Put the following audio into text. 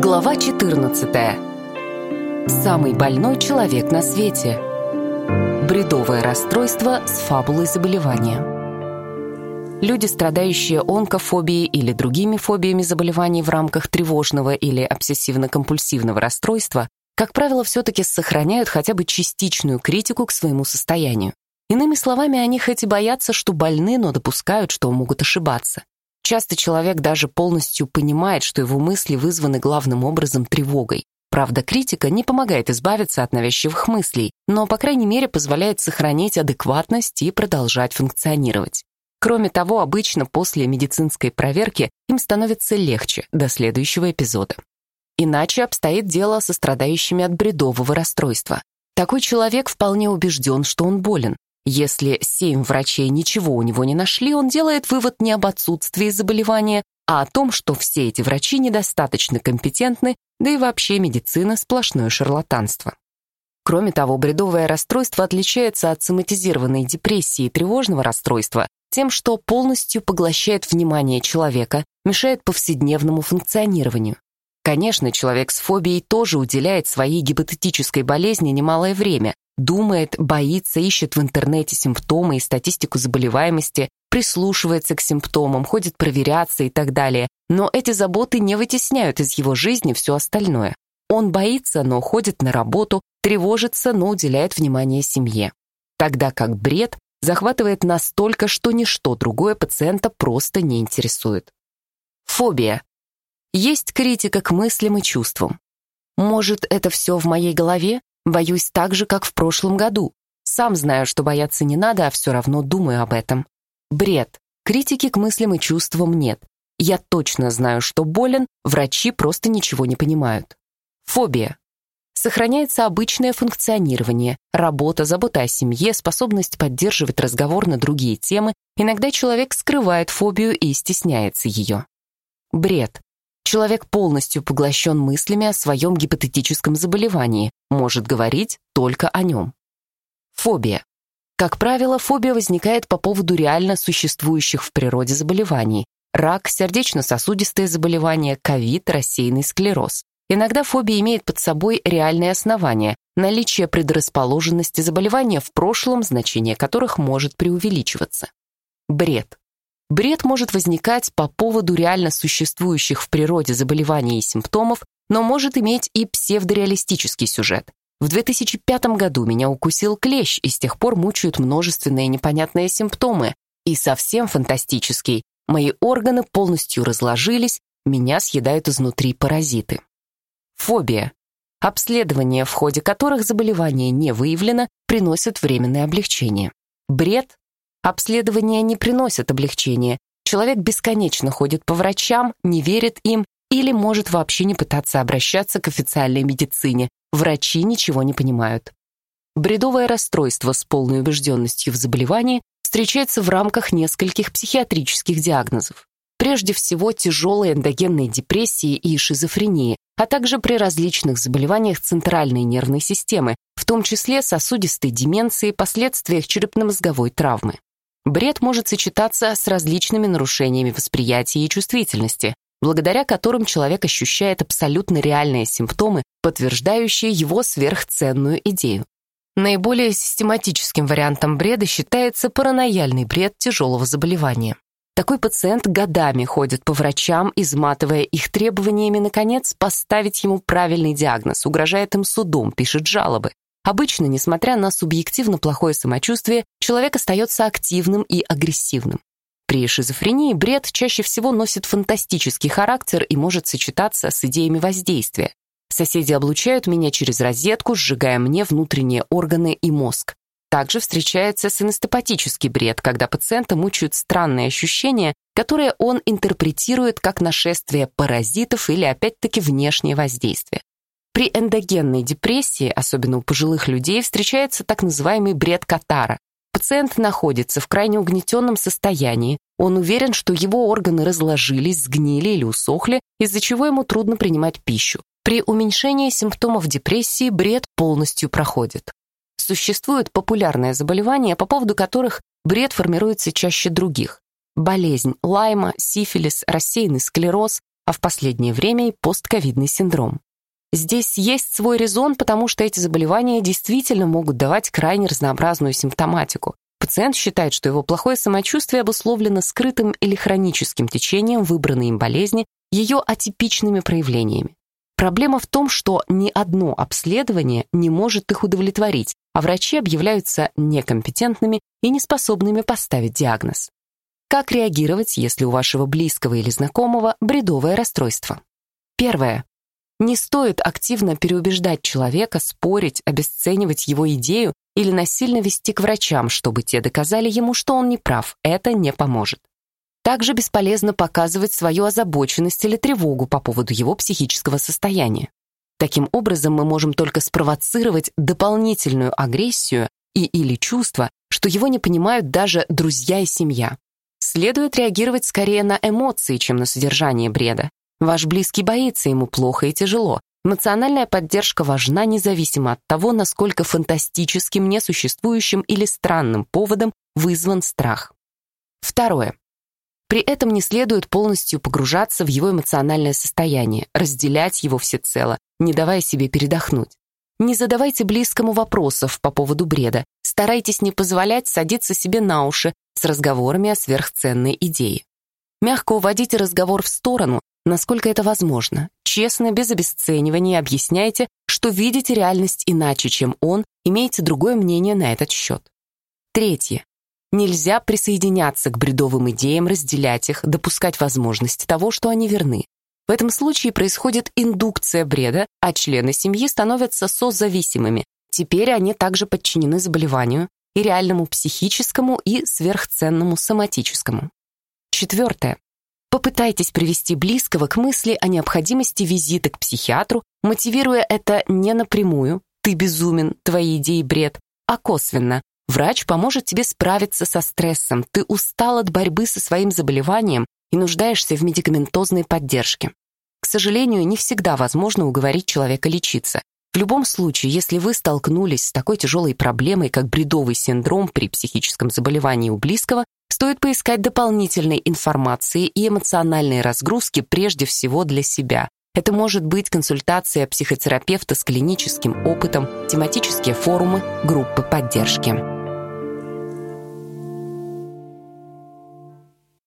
Глава 14. Самый больной человек на свете. Бредовое расстройство с фабулой заболевания. Люди, страдающие онкофобией или другими фобиями заболеваний в рамках тревожного или обсессивно-компульсивного расстройства, как правило, все-таки сохраняют хотя бы частичную критику к своему состоянию. Иными словами, они хоть и боятся, что больны, но допускают, что могут ошибаться. Часто человек даже полностью понимает, что его мысли вызваны главным образом тревогой. Правда, критика не помогает избавиться от навязчивых мыслей, но, по крайней мере, позволяет сохранить адекватность и продолжать функционировать. Кроме того, обычно после медицинской проверки им становится легче до следующего эпизода. Иначе обстоит дело со страдающими от бредового расстройства. Такой человек вполне убежден, что он болен, если семь врачей ничего у него не нашли, он делает вывод не об отсутствии заболевания, а о том, что все эти врачи недостаточно компетентны, да и вообще медицина – сплошное шарлатанство. Кроме того, бредовое расстройство отличается от соматизированной депрессии и тревожного расстройства тем, что полностью поглощает внимание человека, мешает повседневному функционированию. Конечно, человек с фобией тоже уделяет своей гипотетической болезни немалое время, думает, боится, ищет в интернете симптомы и статистику заболеваемости, прислушивается к симптомам, ходит проверяться и так далее. Но эти заботы не вытесняют из его жизни все остальное. Он боится, но ходит на работу, тревожится, но уделяет внимание семье. Тогда как бред захватывает настолько, что ничто другое пациента просто не интересует. Фобия. Есть критика к мыслям и чувствам. Может, это все в моей голове? Боюсь так же, как в прошлом году. Сам знаю, что бояться не надо, а все равно думаю об этом. Бред. Критики к мыслям и чувствам нет. Я точно знаю, что болен, врачи просто ничего не понимают. Фобия. Сохраняется обычное функционирование, работа, забота о семье, способность поддерживать разговор на другие темы. Иногда человек скрывает фобию и стесняется ее. Бред. Человек полностью поглощен мыслями о своем гипотетическом заболевании, может говорить только о нем. Фобия. Как правило, фобия возникает по поводу реально существующих в природе заболеваний. Рак, сердечно-сосудистые заболевания, ковид, рассеянный склероз. Иногда фобия имеет под собой реальные основания, наличие предрасположенности заболевания в прошлом, значение которых может преувеличиваться. Бред. Бред может возникать по поводу реально существующих в природе заболеваний и симптомов, но может иметь и псевдореалистический сюжет. В 2005 году меня укусил клещ, и с тех пор мучают множественные непонятные симптомы. И совсем фантастический. Мои органы полностью разложились, меня съедают изнутри паразиты. Фобия. Обследования, в ходе которых заболевание не выявлено, приносят временное облегчение. Бред Обследования не приносят облегчения. Человек бесконечно ходит по врачам, не верит им или может вообще не пытаться обращаться к официальной медицине. Врачи ничего не понимают. Бредовое расстройство с полной убежденностью в заболевании встречается в рамках нескольких психиатрических диагнозов. Прежде всего, тяжелой эндогенной депрессии и шизофрении, а также при различных заболеваниях центральной нервной системы, в том числе сосудистой деменции, последствиях черепно-мозговой травмы. Бред может сочетаться с различными нарушениями восприятия и чувствительности, благодаря которым человек ощущает абсолютно реальные симптомы, подтверждающие его сверхценную идею. Наиболее систематическим вариантом бреда считается паранояльный бред тяжелого заболевания. Такой пациент годами ходит по врачам, изматывая их требованиями, наконец, поставить ему правильный диагноз, угрожает им судом, пишет жалобы. Обычно, несмотря на субъективно плохое самочувствие, человек остается активным и агрессивным. При шизофрении бред чаще всего носит фантастический характер и может сочетаться с идеями воздействия. Соседи облучают меня через розетку, сжигая мне внутренние органы и мозг. Также встречается синестопатический бред, когда пациента мучают странные ощущения, которые он интерпретирует как нашествие паразитов или опять-таки внешнее воздействие. При эндогенной депрессии, особенно у пожилых людей, встречается так называемый бред Катара. Пациент находится в крайне угнетенном состоянии, он уверен, что его органы разложились, сгнили или усохли, из-за чего ему трудно принимать пищу. При уменьшении симптомов депрессии бред полностью проходит. Существуют популярные заболевания, по поводу которых бред формируется чаще других. Болезнь Лайма, сифилис, рассеянный склероз, а в последнее время и постковидный синдром. Здесь есть свой резон, потому что эти заболевания действительно могут давать крайне разнообразную симптоматику. Пациент считает, что его плохое самочувствие обусловлено скрытым или хроническим течением выбранной им болезни, ее атипичными проявлениями. Проблема в том, что ни одно обследование не может их удовлетворить, а врачи объявляются некомпетентными и неспособными поставить диагноз. Как реагировать, если у вашего близкого или знакомого бредовое расстройство? Первое. Не стоит активно переубеждать человека, спорить, обесценивать его идею или насильно вести к врачам, чтобы те доказали ему, что он не прав. Это не поможет. Также бесполезно показывать свою озабоченность или тревогу по поводу его психического состояния. Таким образом, мы можем только спровоцировать дополнительную агрессию и или чувство, что его не понимают даже друзья и семья. Следует реагировать скорее на эмоции, чем на содержание бреда. Ваш близкий боится, ему плохо и тяжело. Эмоциональная поддержка важна независимо от того, насколько фантастическим, несуществующим или странным поводом вызван страх. Второе. При этом не следует полностью погружаться в его эмоциональное состояние, разделять его всецело, не давая себе передохнуть. Не задавайте близкому вопросов по поводу бреда, старайтесь не позволять садиться себе на уши с разговорами о сверхценной идее. Мягко уводите разговор в сторону, насколько это возможно. Честно, без обесценивания объясняйте, что видите реальность иначе, чем он, имеете другое мнение на этот счет. Третье. Нельзя присоединяться к бредовым идеям, разделять их, допускать возможность того, что они верны. В этом случае происходит индукция бреда, а члены семьи становятся созависимыми. Теперь они также подчинены заболеванию и реальному психическому и сверхценному соматическому. Четвертое. Попытайтесь привести близкого к мысли о необходимости визита к психиатру, мотивируя это не напрямую «ты безумен, твои идеи бред», а косвенно Врач поможет тебе справиться со стрессом, ты устал от борьбы со своим заболеванием и нуждаешься в медикаментозной поддержке. К сожалению, не всегда возможно уговорить человека лечиться. В любом случае, если вы столкнулись с такой тяжелой проблемой, как бредовый синдром при психическом заболевании у близкого, стоит поискать дополнительной информации и эмоциональной разгрузки прежде всего для себя. Это может быть консультация психотерапевта с клиническим опытом, тематические форумы, группы поддержки.